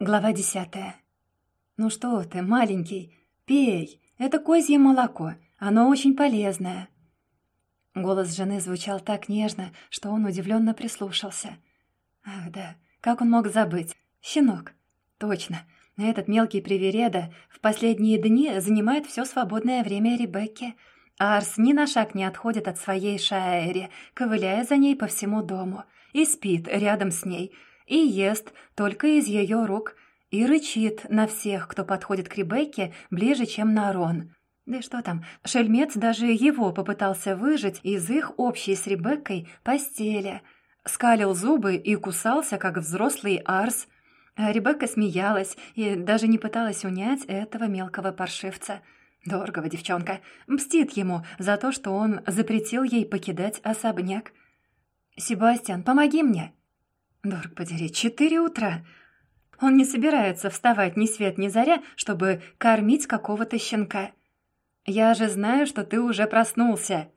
Глава десятая. «Ну что ты, маленький, пей, это козье молоко, оно очень полезное». Голос жены звучал так нежно, что он удивленно прислушался. «Ах да, как он мог забыть? Щенок. Точно, этот мелкий привереда в последние дни занимает все свободное время Ребекки. Арс ни на шаг не отходит от своей Шаэри, ковыляя за ней по всему дому, и спит рядом с ней — и ест только из ее рук, и рычит на всех, кто подходит к Ребекке ближе, чем на Рон. Да и что там, шельмец даже его попытался выжить из их общей с Ребеккой постели. Скалил зубы и кусался, как взрослый арс. А Ребекка смеялась и даже не пыталась унять этого мелкого паршивца. Дорогого девчонка. Мстит ему за то, что он запретил ей покидать особняк. «Себастьян, помоги мне!» Дорог подери, четыре утра. Он не собирается вставать ни свет ни заря, чтобы кормить какого-то щенка. Я же знаю, что ты уже проснулся.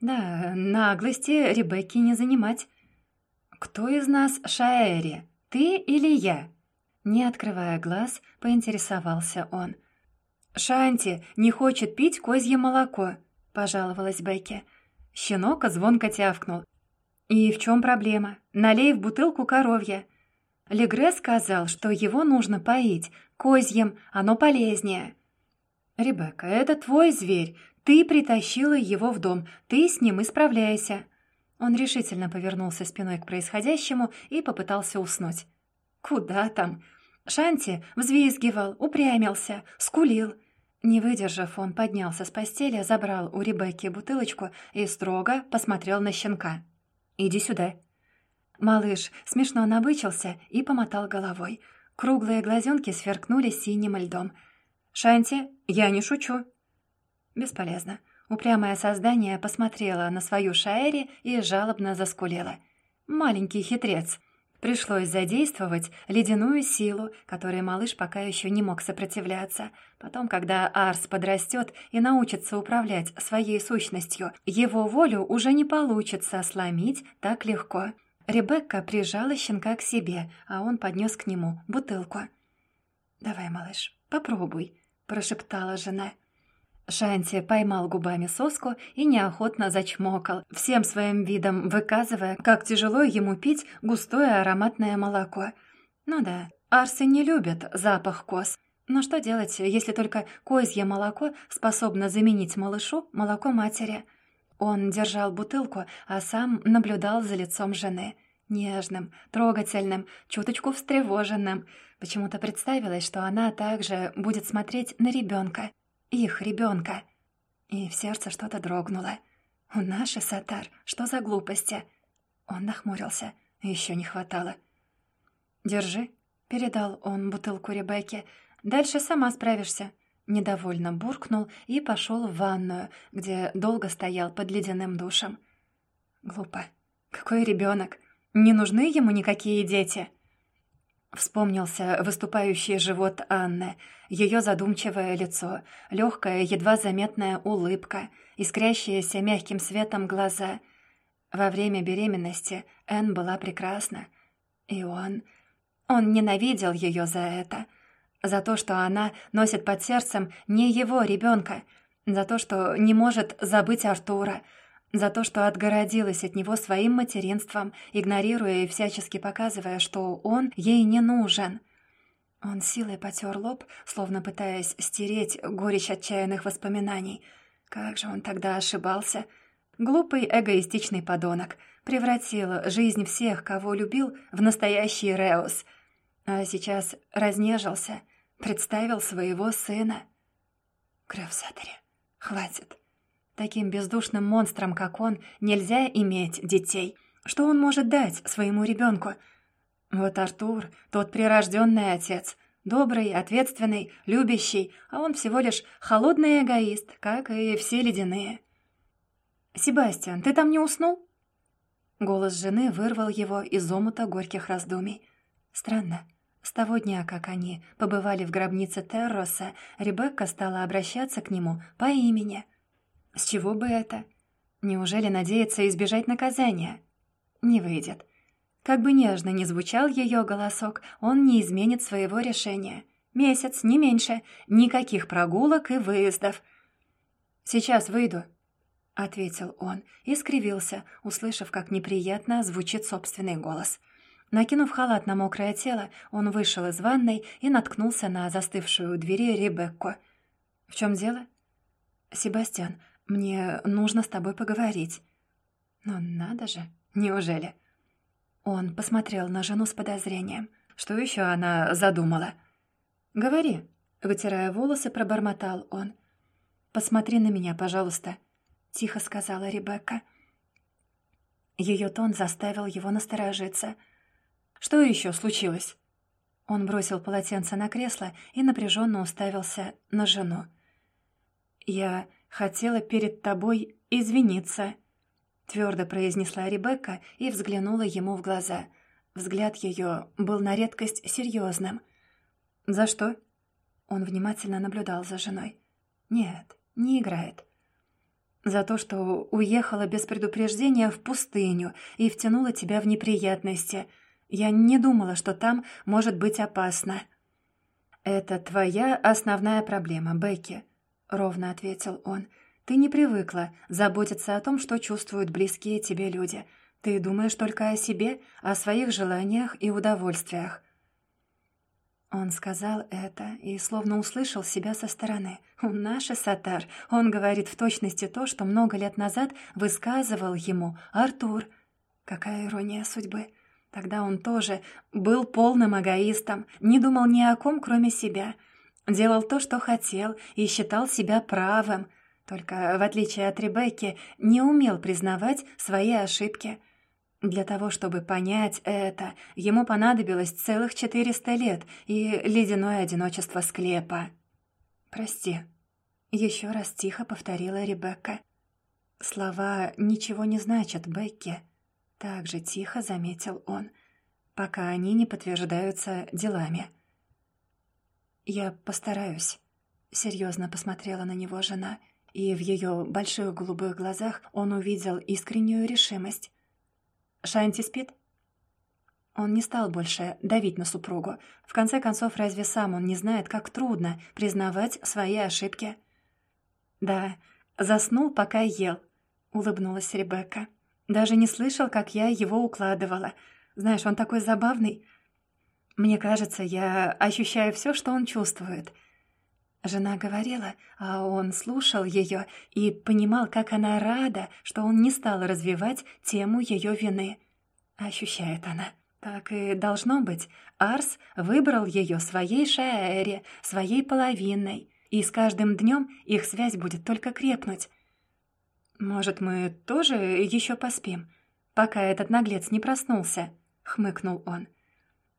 Да, наглости Ребекки не занимать. Кто из нас Шаэри, ты или я? Не открывая глаз, поинтересовался он. «Шанти не хочет пить козье молоко», — пожаловалась Бекки. Щенок звонко тявкнул. «И в чем проблема? Налей в бутылку коровья». Легре сказал, что его нужно поить козьем, оно полезнее. «Ребекка, это твой зверь. Ты притащила его в дом, ты с ним исправляйся». Он решительно повернулся спиной к происходящему и попытался уснуть. «Куда там?» Шанти взвизгивал, упрямился, скулил. Не выдержав, он поднялся с постели, забрал у Ребекки бутылочку и строго посмотрел на щенка. «Иди сюда». Малыш смешно набычился и помотал головой. Круглые глазенки сверкнули синим льдом. «Шанти, я не шучу». Бесполезно. Упрямое создание посмотрело на свою Шаэри и жалобно заскулело. «Маленький хитрец». Пришлось задействовать ледяную силу, которой малыш пока еще не мог сопротивляться. Потом, когда Арс подрастет и научится управлять своей сущностью, его волю уже не получится сломить так легко. Ребекка прижала щенка к себе, а он поднес к нему бутылку. «Давай, малыш, попробуй», — прошептала жена. Шанти поймал губами соску и неохотно зачмокал, всем своим видом выказывая, как тяжело ему пить густое ароматное молоко. Ну да, арсы не любят запах коз. Но что делать, если только козье молоко способно заменить малышу молоко матери? Он держал бутылку, а сам наблюдал за лицом жены. Нежным, трогательным, чуточку встревоженным. Почему-то представилось, что она также будет смотреть на ребенка их ребенка. И в сердце что-то дрогнуло. «У наши, Сатар, что за глупости?» Он нахмурился. Еще не хватало. «Держи», — передал он бутылку Ребекке. «Дальше сама справишься». Недовольно буркнул и пошел в ванную, где долго стоял под ледяным душем. Глупо. Какой ребенок? Не нужны ему никакие дети. Вспомнился выступающий живот Анны, ее задумчивое лицо, легкая, едва заметная улыбка, искрящиеся мягким светом глаза. Во время беременности Энн была прекрасна. И он... Он ненавидел ее за это. За то, что она носит под сердцем не его ребенка, за то, что не может забыть Артура — за то, что отгородилась от него своим материнством, игнорируя и всячески показывая, что он ей не нужен. Он силой потер лоб, словно пытаясь стереть горечь отчаянных воспоминаний. Как же он тогда ошибался? Глупый эгоистичный подонок превратил жизнь всех, кого любил, в настоящий Реус. А сейчас разнежился, представил своего сына. Грефсатере, хватит. Таким бездушным монстром, как он, нельзя иметь детей. Что он может дать своему ребенку? Вот Артур, тот прирожденный отец, добрый, ответственный, любящий, а он всего лишь холодный эгоист, как и все ледяные. «Себастьян, ты там не уснул?» Голос жены вырвал его из омута горьких раздумий. Странно. С того дня, как они побывали в гробнице Терроса, Ребекка стала обращаться к нему по имени — с чего бы это? Неужели надеется избежать наказания? Не выйдет. Как бы нежно ни звучал ее голосок, он не изменит своего решения. Месяц, не меньше, никаких прогулок и выездов. «Сейчас выйду», — ответил он и скривился, услышав, как неприятно звучит собственный голос. Накинув халат на мокрое тело, он вышел из ванной и наткнулся на застывшую у двери Ребекку. «В чем дело?» «Себастьян, мне нужно с тобой поговорить». «Ну надо же, неужели?» Он посмотрел на жену с подозрением. Что еще она задумала? «Говори», — вытирая волосы, пробормотал он. «Посмотри на меня, пожалуйста», — тихо сказала Ребекка. Ее тон заставил его насторожиться. «Что еще случилось?» Он бросил полотенце на кресло и напряженно уставился на жену. «Я хотела перед тобой извиниться», — твердо произнесла Ребекка и взглянула ему в глаза. Взгляд ее был на редкость серьезным. «За что?» Он внимательно наблюдал за женой. «Нет, не играет». «За то, что уехала без предупреждения в пустыню и втянула тебя в неприятности. Я не думала, что там может быть опасно». «Это твоя основная проблема, Бекки», — ровно ответил он. Ты не привыкла заботиться о том, что чувствуют близкие тебе люди. Ты думаешь только о себе, о своих желаниях и удовольствиях. Он сказал это и словно услышал себя со стороны. «Наш Сатар, он говорит в точности то, что много лет назад высказывал ему Артур». Какая ирония судьбы. Тогда он тоже был полным эгоистом, не думал ни о ком, кроме себя. Делал то, что хотел, и считал себя правым — только, в отличие от Ребекки, не умел признавать свои ошибки. Для того, чтобы понять это, ему понадобилось целых четыреста лет и ледяное одиночество склепа. «Прости», — еще раз тихо повторила Ребекка. «Слова ничего не значат, Бекки», — так же тихо заметил он, пока они не подтверждаются делами. «Я постараюсь», — серьезно посмотрела на него жена, — и в ее больших голубых глазах он увидел искреннюю решимость. «Шанти спит?» Он не стал больше давить на супругу. В конце концов, разве сам он не знает, как трудно признавать свои ошибки? «Да, заснул, пока ел», — улыбнулась Ребекка. «Даже не слышал, как я его укладывала. Знаешь, он такой забавный. Мне кажется, я ощущаю все, что он чувствует. Жена говорила, а он слушал ее и понимал, как она рада, что он не стал развивать тему ее вины. Ощущает она. Так и должно быть. Арс выбрал ее своей шаэре, своей половиной, и с каждым днем их связь будет только крепнуть. «Может, мы тоже еще поспим, пока этот наглец не проснулся?» — хмыкнул он.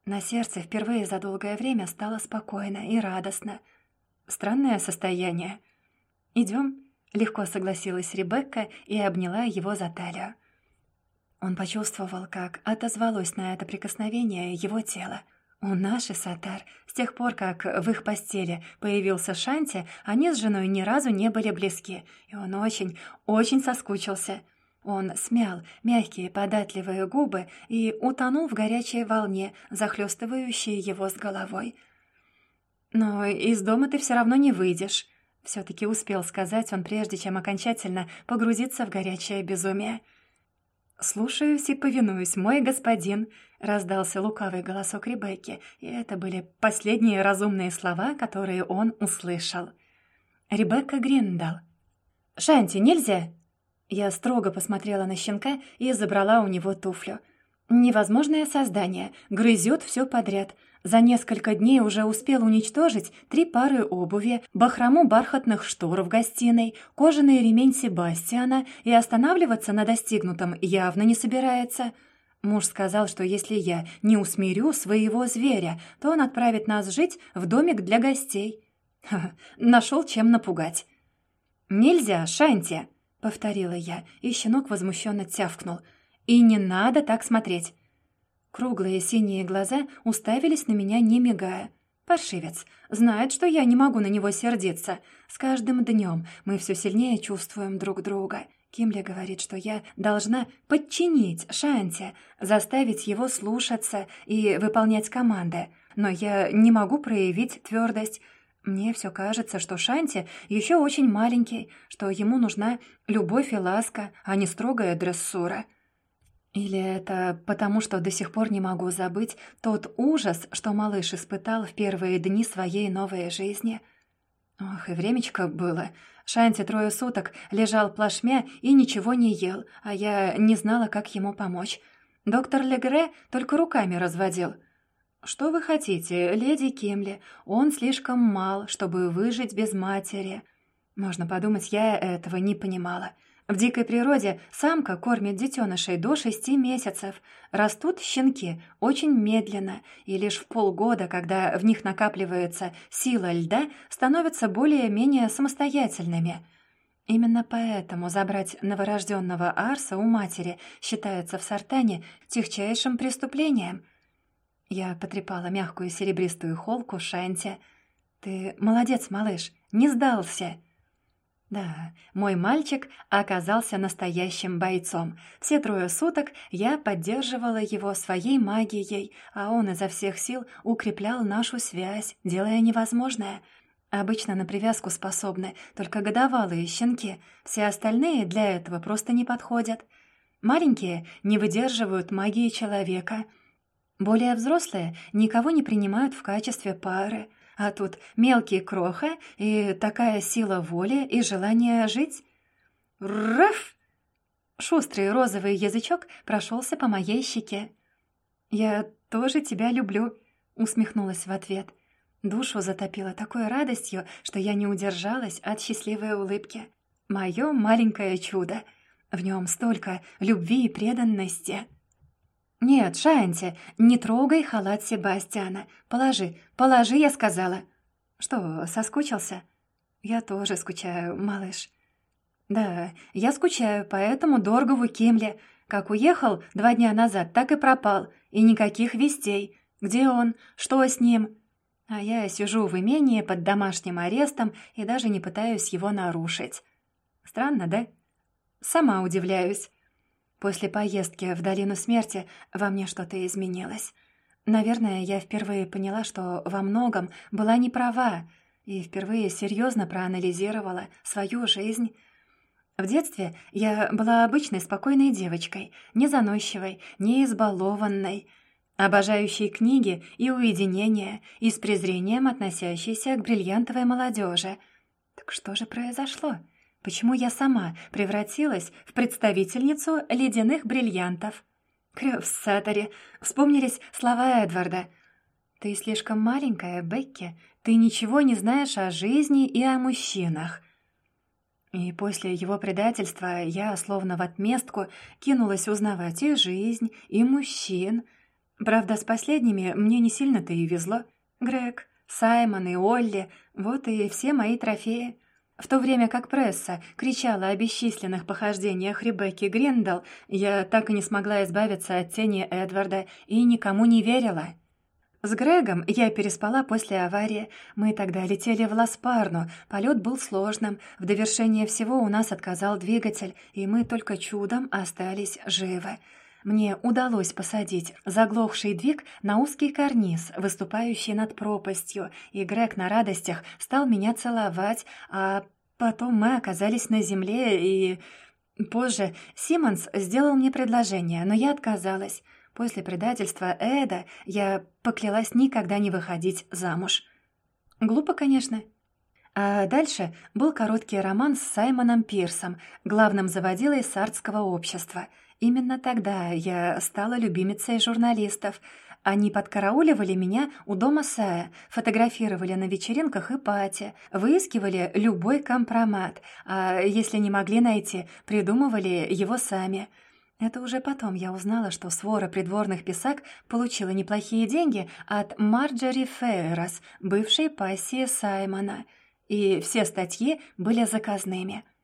На сердце впервые за долгое время стало спокойно и радостно — Странное состояние. Идем, легко согласилась Ребекка и обняла его за талию. Он почувствовал, как отозвалось на это прикосновение его тело. У наши Сатар, с тех пор, как в их постели появился Шанти, они с женой ни разу не были близки, и он очень, очень соскучился. Он смял мягкие податливые губы и утонул в горячей волне, захлестывающей его с головой. «Но из дома ты все равно не выйдешь», — все-таки успел сказать он, прежде чем окончательно погрузиться в горячее безумие. «Слушаюсь и повинуюсь, мой господин», — раздался лукавый голосок Ребекки, и это были последние разумные слова, которые он услышал. Ребекка Гриндал. «Шанти, нельзя?» Я строго посмотрела на щенка и забрала у него туфлю. «Невозможное создание, грызет все подряд. За несколько дней уже успел уничтожить три пары обуви, бахрому бархатных штор в гостиной, кожаный ремень Себастьяна и останавливаться на достигнутом явно не собирается. Муж сказал, что если я не усмирю своего зверя, то он отправит нас жить в домик для гостей. нашел чем напугать. «Нельзя, Шанти!» — повторила я, и щенок возмущенно тявкнул. «И не надо так смотреть. Круглые синие глаза уставились на меня, не мигая. Паршивец. Знает, что я не могу на него сердиться. С каждым днем мы все сильнее чувствуем друг друга. Кимли говорит, что я должна подчинить Шанти, заставить его слушаться и выполнять команды. Но я не могу проявить твердость. Мне все кажется, что Шанти еще очень маленький, что ему нужна любовь и ласка, а не строгая дрессура. Или это потому, что до сих пор не могу забыть тот ужас, что малыш испытал в первые дни своей новой жизни. Ох, и времечко было. Шанти трое суток лежал плашмя и ничего не ел, а я не знала, как ему помочь. Доктор Легре только руками разводил. «Что вы хотите, леди Кимли? Он слишком мал, чтобы выжить без матери». Можно подумать, я этого не понимала. В дикой природе самка кормит детенышей до шести месяцев. Растут щенки очень медленно, и лишь в полгода, когда в них накапливается сила льда, становятся более-менее самостоятельными. Именно поэтому забрать новорожденного Арса у матери считается в Сартане техчайшим преступлением. Я потрепала мягкую серебристую холку Шанти. «Ты молодец, малыш, не сдался!» Да, мой мальчик оказался настоящим бойцом. Все трое суток я поддерживала его своей магией, а он изо всех сил укреплял нашу связь, делая невозможное. Обычно на привязку способны только годовалые щенки, все остальные для этого просто не подходят. Маленькие не выдерживают магии человека. Более взрослые никого не принимают в качестве пары. А тут мелкий кроха и такая сила воли и желание жить. Раф! Шустрый розовый язычок прошелся по моей щеке. «Я тоже тебя люблю», — усмехнулась в ответ. Душу затопило такой радостью, что я не удержалась от счастливой улыбки. Мое маленькое чудо. В нем столько любви и преданности. «Нет, Шанти, не трогай халат Себастьяна. Положи, положи, я сказала». «Что, соскучился?» «Я тоже скучаю, малыш». «Да, я скучаю по этому Доргову Кимле. Как уехал два дня назад, так и пропал. И никаких вестей. Где он? Что с ним?» А я сижу в имении под домашним арестом и даже не пытаюсь его нарушить. Странно, да? Сама удивляюсь. После поездки в Долину Смерти во мне что-то изменилось. Наверное, я впервые поняла, что во многом была не права, и впервые серьезно проанализировала свою жизнь. В детстве я была обычной спокойной девочкой, не заносчивой, не избалованной, обожающей книги и уединение и с презрением относящейся к бриллиантовой молодежи. Так что же произошло? — Почему я сама превратилась в представительницу ледяных бриллиантов? Крёв-сатори, вспомнились слова Эдварда. «Ты слишком маленькая, Бекки, ты ничего не знаешь о жизни и о мужчинах». И после его предательства я, словно в отместку, кинулась узнавать и жизнь, и мужчин. Правда, с последними мне не сильно-то и везло. Грег, Саймон и Олли — вот и все мои трофеи. В то время как пресса кричала о бесчисленных похождениях Ребекки Гриндал, я так и не смогла избавиться от тени Эдварда и никому не верила. С Грегом я переспала после аварии. Мы тогда летели в Ласпарну. Полет был сложным. В довершение всего у нас отказал двигатель, и мы только чудом остались живы. Мне удалось посадить заглохший двиг на узкий карниз, выступающий над пропастью, и Грег на радостях стал меня целовать, а потом мы оказались на земле, и... Позже Симмонс сделал мне предложение, но я отказалась. После предательства Эда я поклялась никогда не выходить замуж. Глупо, конечно. А дальше был короткий роман с Саймоном Пирсом, главным заводилой сардского общества — Именно тогда я стала любимицей журналистов. Они подкарауливали меня у дома Сая, фотографировали на вечеринках и пати, выискивали любой компромат, а если не могли найти, придумывали его сами. Это уже потом я узнала, что свора придворных писак получила неплохие деньги от Марджори Фейрос, бывшей пассии Саймона, и все статьи были заказными —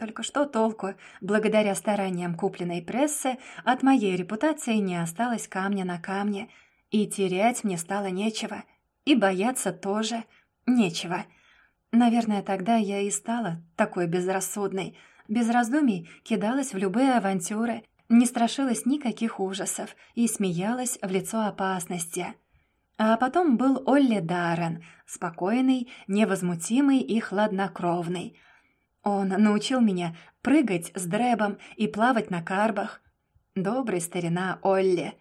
только что толку? Благодаря стараниям купленной прессы от моей репутации не осталось камня на камне, и терять мне стало нечего, и бояться тоже нечего. Наверное, тогда я и стала такой безрассудной. без раздумий кидалась в любые авантюры, не страшилась никаких ужасов и смеялась в лицо опасности. А потом был Олли Даррен, спокойный, невозмутимый и хладнокровный. Он научил меня прыгать с дребом и плавать на карбах. Добрый старина Олли.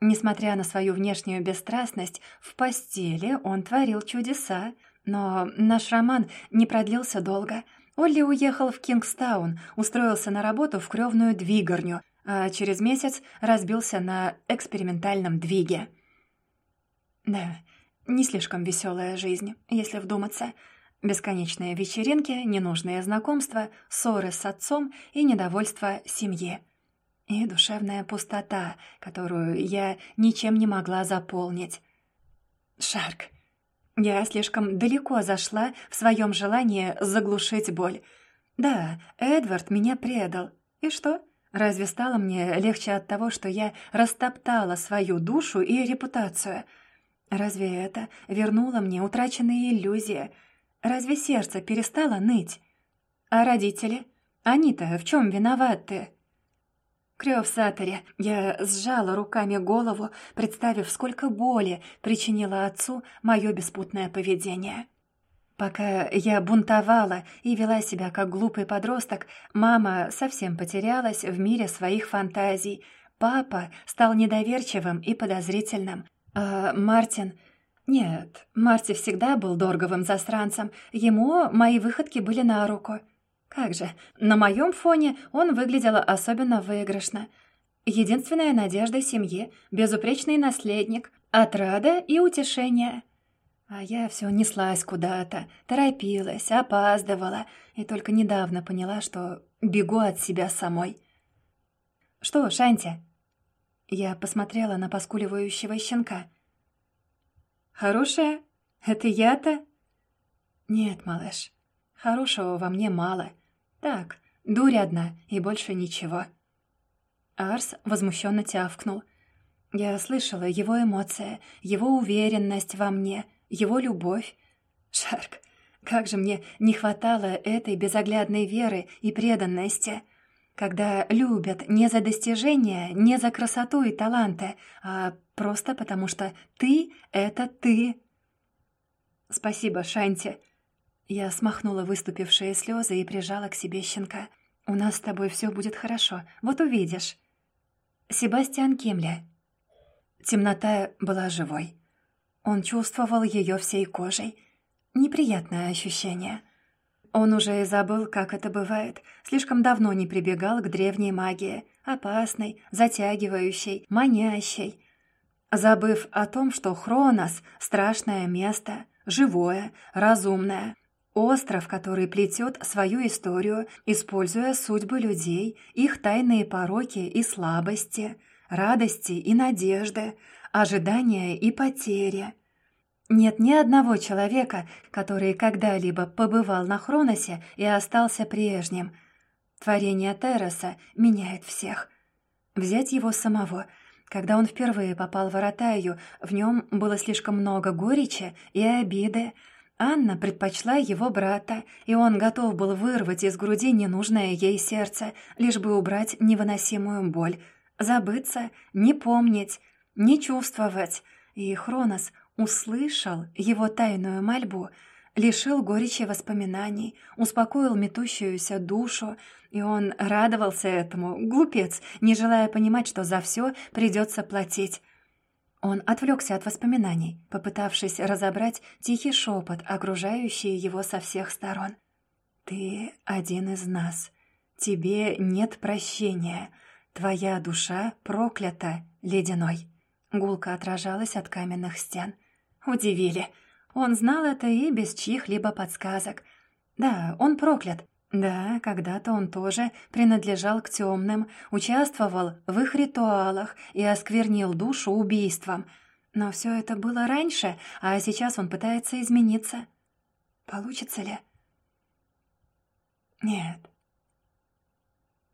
Несмотря на свою внешнюю бесстрастность, в постели он творил чудеса. Но наш роман не продлился долго. Олли уехал в Кингстаун, устроился на работу в крёвную двигарню, а через месяц разбился на экспериментальном двиге. Да, не слишком веселая жизнь, если вдуматься. Бесконечные вечеринки, ненужные знакомства, ссоры с отцом и недовольство семьи. И душевная пустота, которую я ничем не могла заполнить. Шарк. Я слишком далеко зашла в своем желании заглушить боль. Да, Эдвард меня предал. И что? Разве стало мне легче от того, что я растоптала свою душу и репутацию? Разве это вернуло мне утраченные иллюзии? Разве сердце перестало ныть? А родители? Они-то в чем виноваты? Крёв Саторе, я сжала руками голову, представив, сколько боли причинило отцу мое беспутное поведение. Пока я бунтовала и вела себя как глупый подросток, мама совсем потерялась в мире своих фантазий. Папа стал недоверчивым и подозрительным. А Мартин... Нет, Марти всегда был дорговым засранцем. Ему мои выходки были на руку. Как же, на моем фоне он выглядел особенно выигрышно. Единственная надежда семьи, безупречный наследник, отрада и утешение — а я все неслась куда-то, торопилась, опаздывала, и только недавно поняла, что бегу от себя самой. «Что, Шанти?» Я посмотрела на поскуливающего щенка. «Хорошая? Это я-то?» «Нет, малыш, хорошего во мне мало. Так, дурь одна и больше ничего». Арс возмущенно тявкнул. Я слышала его эмоции, его уверенность во мне — его любовь. Шарк, как же мне не хватало этой безоглядной веры и преданности, когда любят не за достижения, не за красоту и таланты, а просто потому что ты — это ты. Спасибо, Шанти. Я смахнула выступившие слезы и прижала к себе щенка. «У нас с тобой все будет хорошо, вот увидишь». Себастьян Кимля. Темнота была живой. Он чувствовал ее всей кожей. Неприятное ощущение. Он уже и забыл, как это бывает. Слишком давно не прибегал к древней магии. Опасной, затягивающей, манящей. Забыв о том, что Хронос — страшное место, живое, разумное. Остров, который плетет свою историю, используя судьбы людей, их тайные пороки и слабости, радости и надежды, ожидания и потери. Нет ни одного человека, который когда-либо побывал на Хроносе и остался прежним. Творение Терраса меняет всех. Взять его самого. Когда он впервые попал в Аратаю, в нем было слишком много горечи и обиды. Анна предпочла его брата, и он готов был вырвать из груди ненужное ей сердце, лишь бы убрать невыносимую боль. Забыться, не помнить, не чувствовать. И Хронос услышал его тайную мольбу, лишил горечи воспоминаний, успокоил метущуюся душу, и он радовался этому, глупец, не желая понимать, что за все придется платить. Он отвлекся от воспоминаний, попытавшись разобрать тихий шепот, окружающий его со всех сторон. «Ты один из нас. Тебе нет прощения. Твоя душа проклята, ледяной». Гулка отражалась от каменных стен. Удивили. Он знал это и без чьих-либо подсказок. Да, он проклят. Да, когда-то он тоже принадлежал к темным, участвовал в их ритуалах и осквернил душу убийством. Но все это было раньше, а сейчас он пытается измениться. Получится ли? Нет.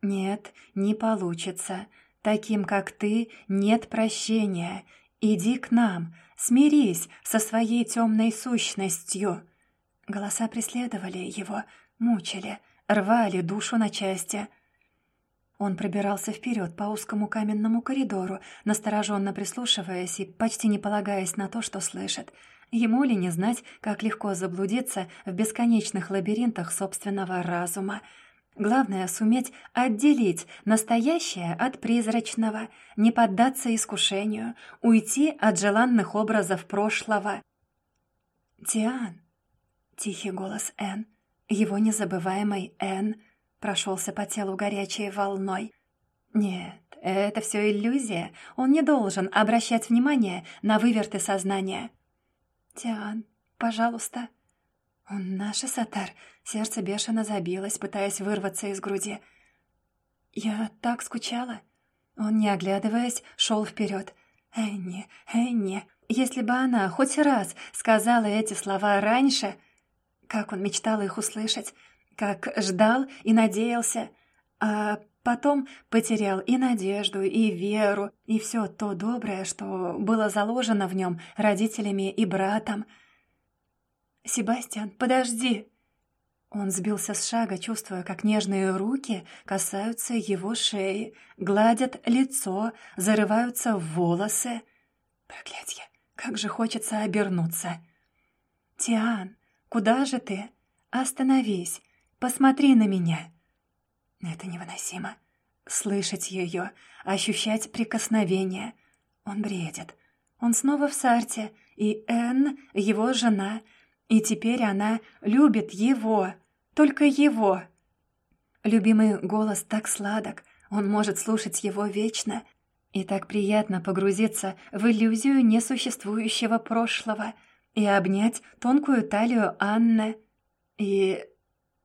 Нет, не получится. Таким, как ты, нет прощения. Иди к нам, смирись со своей темной сущностью». Голоса преследовали его, мучили, рвали душу на части. Он пробирался вперед по узкому каменному коридору, настороженно прислушиваясь и почти не полагаясь на то, что слышит. Ему ли не знать, как легко заблудиться в бесконечных лабиринтах собственного разума — Главное — суметь отделить настоящее от призрачного, не поддаться искушению, уйти от желанных образов прошлого. «Тиан!» — тихий голос Энн, его незабываемый Энн, прошелся по телу горячей волной. «Нет, это все иллюзия. Он не должен обращать внимание на выверты сознания». «Тиан, пожалуйста». «Он наш Сатар». Сердце бешено забилось, пытаясь вырваться из груди. «Я так скучала». Он, не оглядываясь, шел вперед. «Энни, Энни, если бы она хоть раз сказала эти слова раньше...» Как он мечтал их услышать, как ждал и надеялся, а потом потерял и надежду, и веру, и все то доброе, что было заложено в нем родителями и братом — «Себастьян, подожди!» Он сбился с шага, чувствуя, как нежные руки касаются его шеи, гладят лицо, зарываются в волосы. Проклятье! Как же хочется обернуться! «Тиан, куда же ты? Остановись! Посмотри на меня!» Это невыносимо. Слышать ее, ощущать прикосновение. Он бредит. Он снова в Сарте, и Энн, его жена — и теперь она любит его, только его. Любимый голос так сладок, он может слушать его вечно. И так приятно погрузиться в иллюзию несуществующего прошлого и обнять тонкую талию Анны. И...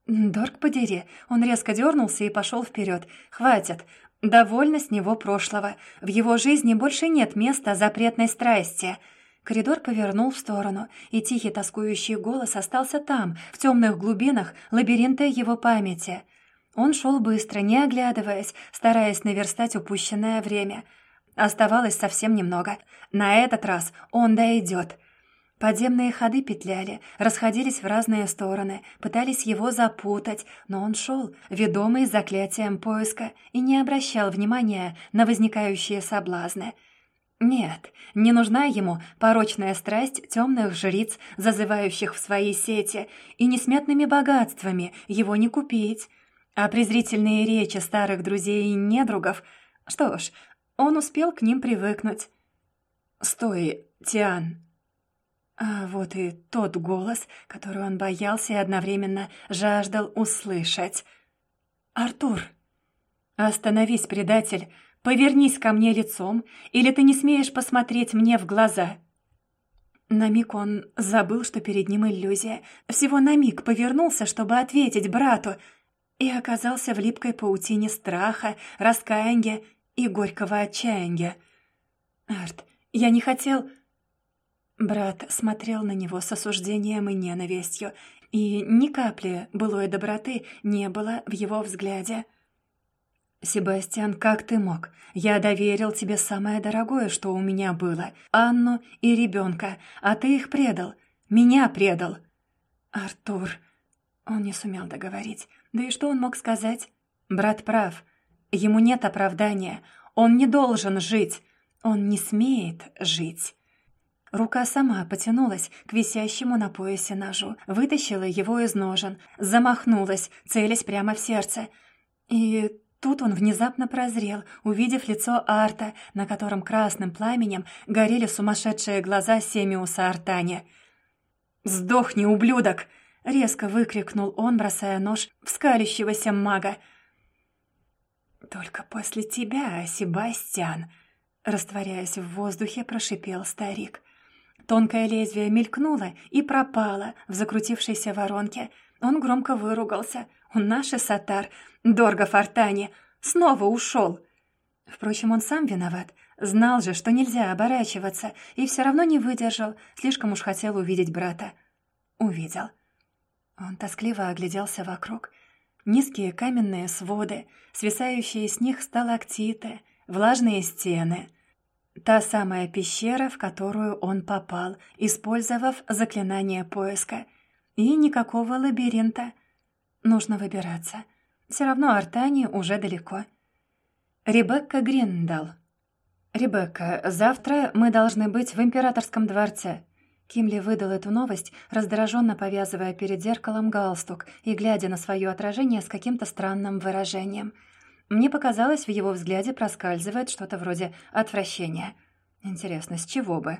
Дорг подери, он резко дернулся и пошел вперед. «Хватит, довольно с него прошлого. В его жизни больше нет места запретной страсти». Коридор повернул в сторону, и тихий тоскующий голос остался там, в темных глубинах лабиринта его памяти. Он шел быстро, не оглядываясь, стараясь наверстать упущенное время. Оставалось совсем немного. На этот раз он дойдет. Подземные ходы петляли, расходились в разные стороны, пытались его запутать, но он шел, ведомый заклятием поиска, и не обращал внимания на возникающие соблазны — нет, не нужна ему порочная страсть темных жриц, зазывающих в свои сети, и несметными богатствами его не купить. А презрительные речи старых друзей и недругов... Что ж, он успел к ним привыкнуть. «Стой, Тиан!» А вот и тот голос, который он боялся и одновременно жаждал услышать. «Артур!» «Остановись, предатель! Повернись ко мне лицом, или ты не смеешь посмотреть мне в глаза». На миг он забыл, что перед ним иллюзия. Всего на миг повернулся, чтобы ответить брату, и оказался в липкой паутине страха, раскаяния и горького отчаяния. «Арт, я не хотел...» Брат смотрел на него с осуждением и ненавистью, и ни капли былой доброты не было в его взгляде. «Себастьян, как ты мог? Я доверил тебе самое дорогое, что у меня было. Анну и ребенка, а ты их предал. Меня предал». «Артур...» Он не сумел договорить. Да и что он мог сказать? «Брат прав. Ему нет оправдания. Он не должен жить. Он не смеет жить». Рука сама потянулась к висящему на поясе ножу, вытащила его из ножен, замахнулась, целясь прямо в сердце. И Тут он внезапно прозрел, увидев лицо Арта, на котором красным пламенем горели сумасшедшие глаза Семиуса Артани. «Сдохни, ублюдок!» — резко выкрикнул он, бросая нож в скалящегося мага. «Только после тебя, Себастьян!» — растворяясь в воздухе, прошипел старик. Тонкое лезвие мелькнуло и пропало в закрутившейся воронке. Он громко выругался. «Он наш Сатар!» Дорго Фортани снова ушел. Впрочем, он сам виноват. Знал же, что нельзя оборачиваться, и все равно не выдержал. Слишком уж хотел увидеть брата. Увидел. Он тоскливо огляделся вокруг. Низкие каменные своды, свисающие с них сталактиты, влажные стены. Та самая пещера, в которую он попал, использовав заклинание поиска. И никакого лабиринта. Нужно выбираться. Все равно Артани уже далеко. Ребекка Гриндал. «Ребекка, завтра мы должны быть в императорском дворце». Кимли выдал эту новость, раздраженно повязывая перед зеркалом галстук и глядя на свое отражение с каким-то странным выражением. Мне показалось, в его взгляде проскальзывает что-то вроде отвращения. Интересно, с чего бы?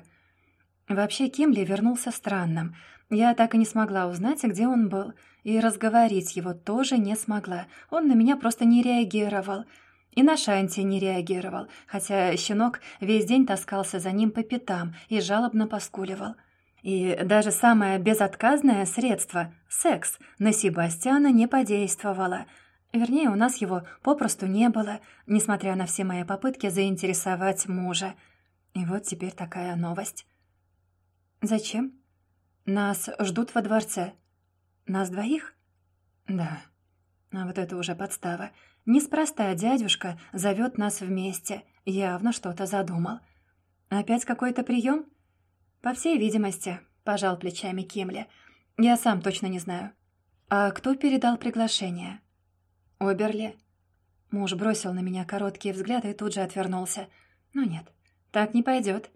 Вообще, Кимли вернулся странным. Я так и не смогла узнать, где он был. И разговорить его тоже не смогла. Он на меня просто не реагировал. И на Шанти не реагировал, хотя щенок весь день таскался за ним по пятам и жалобно поскуливал. И даже самое безотказное средство — секс — на Себастьяна не подействовало. Вернее, у нас его попросту не было, несмотря на все мои попытки заинтересовать мужа. И вот теперь такая новость. «Зачем?» «Нас ждут во дворце». «Нас двоих?» «Да». А вот это уже подстава. Неспроста дядюшка зовет нас вместе. Явно что-то задумал. Опять какой-то прием? По всей видимости, пожал плечами Кимли. Я сам точно не знаю. А кто передал приглашение? Оберли. Муж бросил на меня короткий взгляд и тут же отвернулся. Ну нет, так не пойдет.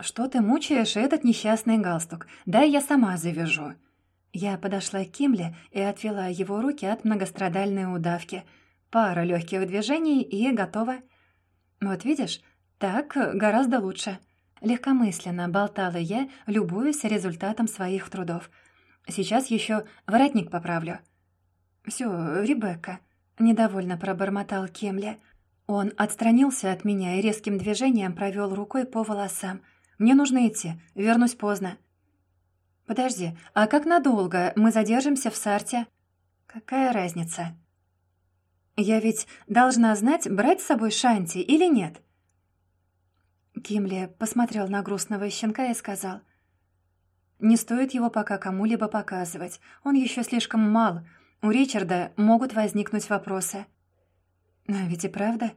«Что ты мучаешь этот несчастный галстук? Дай я сама завяжу». Я подошла к Кимле и отвела его руки от многострадальной удавки. Пара легких движений и готово. «Вот видишь, так гораздо лучше». Легкомысленно болтала я, любуясь результатом своих трудов. «Сейчас еще воротник поправлю». «Всё, Ребекка», — недовольно пробормотал Кемля. Он отстранился от меня и резким движением провел рукой по волосам — мне нужно идти. Вернусь поздно». «Подожди, а как надолго мы задержимся в Сарте?» «Какая разница?» «Я ведь должна знать, брать с собой Шанти или нет?» Кимли посмотрел на грустного щенка и сказал, «Не стоит его пока кому-либо показывать. Он еще слишком мал. У Ричарда могут возникнуть вопросы». «А ведь и правда?»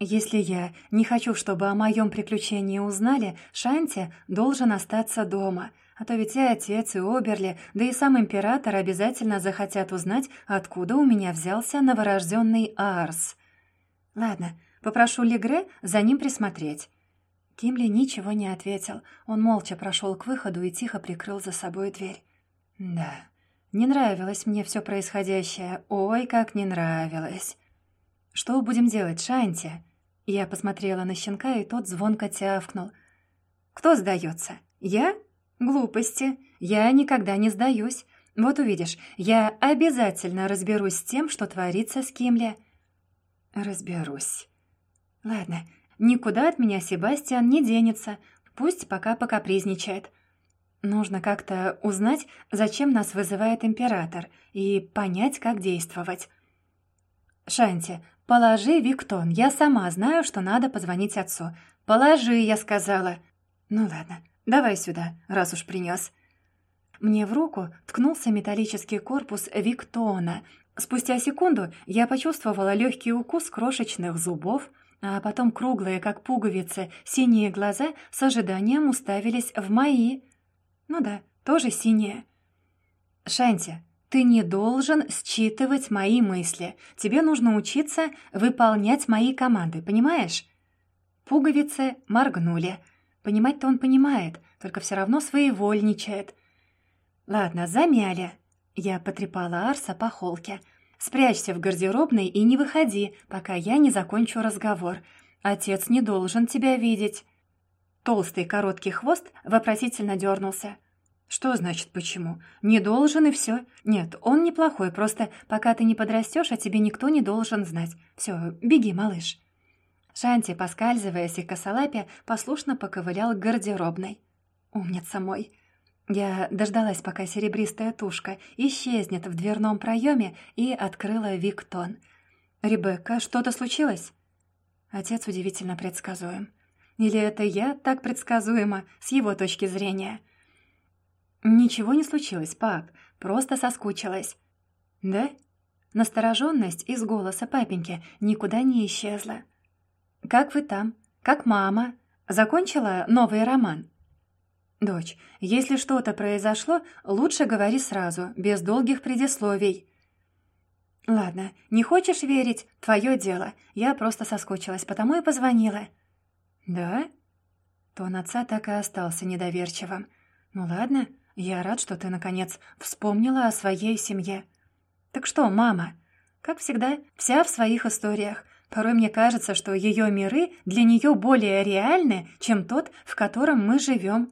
Если я не хочу, чтобы о моем приключении узнали, Шанти должен остаться дома. А то ведь и отец, и Оберли, да и сам император обязательно захотят узнать, откуда у меня взялся новорожденный Арс. Ладно, попрошу Легре за ним присмотреть. Кимли ничего не ответил. Он молча прошел к выходу и тихо прикрыл за собой дверь. Да, не нравилось мне все происходящее. Ой, как не нравилось. Что будем делать, Шанти? Я посмотрела на щенка, и тот звонко тявкнул. «Кто сдается? Я? Глупости. Я никогда не сдаюсь. Вот увидишь, я обязательно разберусь с тем, что творится с Кимли». «Разберусь». «Ладно, никуда от меня Себастьян не денется. Пусть пока покапризничает. Нужно как-то узнать, зачем нас вызывает император, и понять, как действовать». «Шанти, «Положи, Виктон, я сама знаю, что надо позвонить отцу. Положи, я сказала». «Ну ладно, давай сюда, раз уж принес. Мне в руку ткнулся металлический корпус Виктона. Спустя секунду я почувствовала легкий укус крошечных зубов, а потом круглые, как пуговицы, синие глаза с ожиданием уставились в мои. Ну да, тоже синие. «Шанти, ты не должен считывать мои мысли. Тебе нужно учиться выполнять мои команды, понимаешь? Пуговицы моргнули. Понимать-то он понимает, только все равно своевольничает. Ладно, замяли. Я потрепала Арса по холке. Спрячься в гардеробной и не выходи, пока я не закончу разговор. Отец не должен тебя видеть. Толстый короткий хвост вопросительно дернулся. «Что значит почему? Не должен и все. Нет, он неплохой, просто пока ты не подрастешь, о тебе никто не должен знать. Все, беги, малыш». Шанти, поскальзываясь и косолапя, послушно поковылял к гардеробной. «Умница мой!» Я дождалась, пока серебристая тушка исчезнет в дверном проеме и открыла Виктон. «Ребекка, что-то случилось?» Отец удивительно предсказуем. Или это я так предсказуема, с его точки зрения?» «Ничего не случилось, пап, просто соскучилась». «Да?» Настороженность из голоса папеньки никуда не исчезла. «Как вы там? Как мама? Закончила новый роман?» «Дочь, если что-то произошло, лучше говори сразу, без долгих предисловий». «Ладно, не хочешь верить? Твое дело. Я просто соскучилась, потому и позвонила». «Да?» Тон отца так и остался недоверчивым. «Ну ладно, я рад, что ты, наконец, вспомнила о своей семье». «Так что, мама?» «Как всегда, вся в своих историях. Порой мне кажется, что ее миры для нее более реальны, чем тот, в котором мы живем.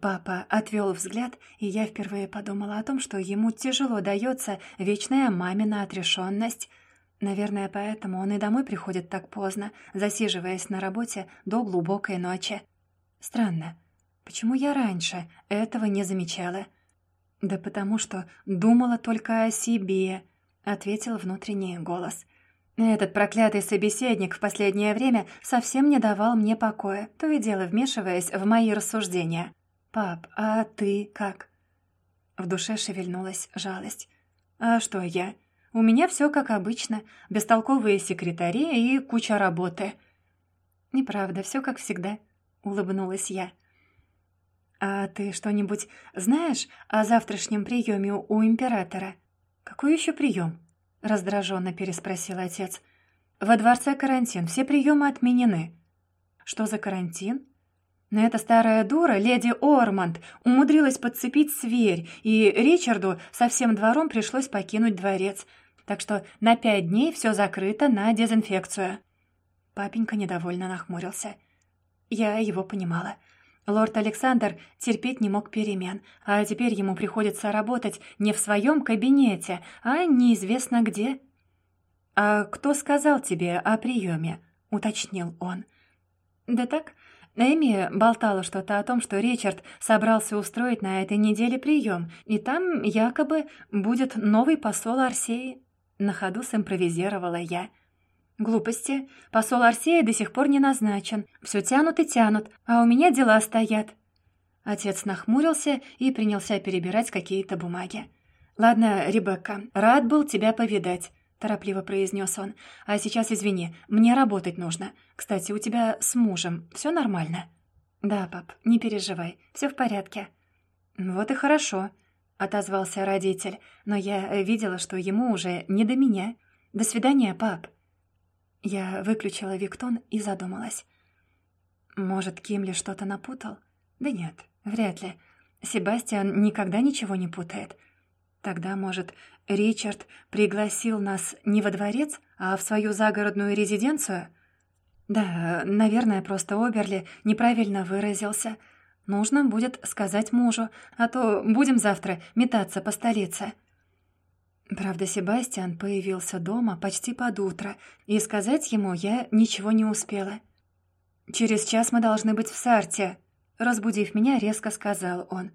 Папа отвел взгляд, и я впервые подумала о том, что ему тяжело дается вечная мамина отрешенность. Наверное, поэтому он и домой приходит так поздно, засиживаясь на работе до глубокой ночи. Странно, почему я раньше этого не замечала? Да потому что думала только о себе, ответил внутренний голос. Этот проклятый собеседник в последнее время совсем не давал мне покоя, то и дело вмешиваясь в мои рассуждения. «Пап, а ты как?» В душе шевельнулась жалость. «А что я? У меня все как обычно. Бестолковые секретари и куча работы». «Неправда, все как всегда», — улыбнулась я. «А ты что-нибудь знаешь о завтрашнем приеме у императора?» «Какой еще прием?» — раздраженно переспросил отец. «Во дворце карантин, все приемы отменены». «Что за карантин?» Но эта старая дура, леди Орманд, умудрилась подцепить сверь, и Ричарду со всем двором пришлось покинуть дворец. Так что на пять дней все закрыто на дезинфекцию. Папенька недовольно нахмурился. Я его понимала. Лорд Александр терпеть не мог перемен, а теперь ему приходится работать не в своем кабинете, а неизвестно где. «А кто сказал тебе о приеме?» — уточнил он. «Да так, Эми болтала что-то о том, что Ричард собрался устроить на этой неделе прием, и там якобы будет новый посол Арсеи. На ходу симпровизировала я. Глупости. Посол Арсея до сих пор не назначен. Все тянут и тянут, а у меня дела стоят. Отец нахмурился и принялся перебирать какие-то бумаги. «Ладно, Ребекка, рад был тебя повидать. — торопливо произнес он. «А сейчас извини, мне работать нужно. Кстати, у тебя с мужем все нормально?» «Да, пап, не переживай, все в порядке». «Вот и хорошо», — отозвался родитель, но я видела, что ему уже не до меня. «До свидания, пап». Я выключила Виктон и задумалась. «Может, Кимли что-то напутал?» «Да нет, вряд ли. Себастьян никогда ничего не путает. Тогда, может, Ричард пригласил нас не во дворец, а в свою загородную резиденцию? Да, наверное, просто Оберли неправильно выразился. Нужно будет сказать мужу, а то будем завтра метаться по столице. Правда, Себастьян появился дома почти под утро, и сказать ему я ничего не успела. «Через час мы должны быть в Сарте», — разбудив меня, резко сказал он.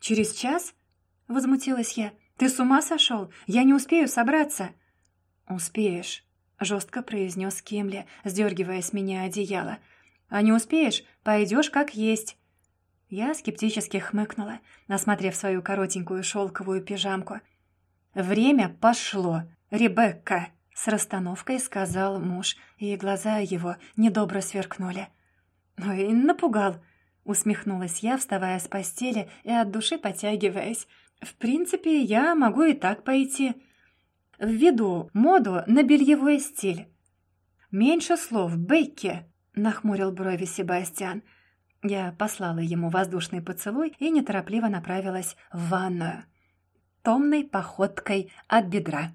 «Через час?» — возмутилась я. «Ты с ума сошел? Я не успею собраться!» «Успеешь», — жестко произнес Кимли, сдергивая с меня одеяло. «А не успеешь? Пойдешь как есть». Я скептически хмыкнула, осмотрев свою коротенькую шелковую пижамку. «Время пошло, Ребекка!» — с расстановкой сказал муж, и глаза его недобро сверкнули. «Ой, напугал!» — усмехнулась я, вставая с постели и от души потягиваясь. В принципе, я могу и так пойти. Введу моду на бельевой стиль. Меньше слов, Бекки, нахмурил брови Себастьян. Я послала ему воздушный поцелуй и неторопливо направилась в ванную. Томной походкой от бедра.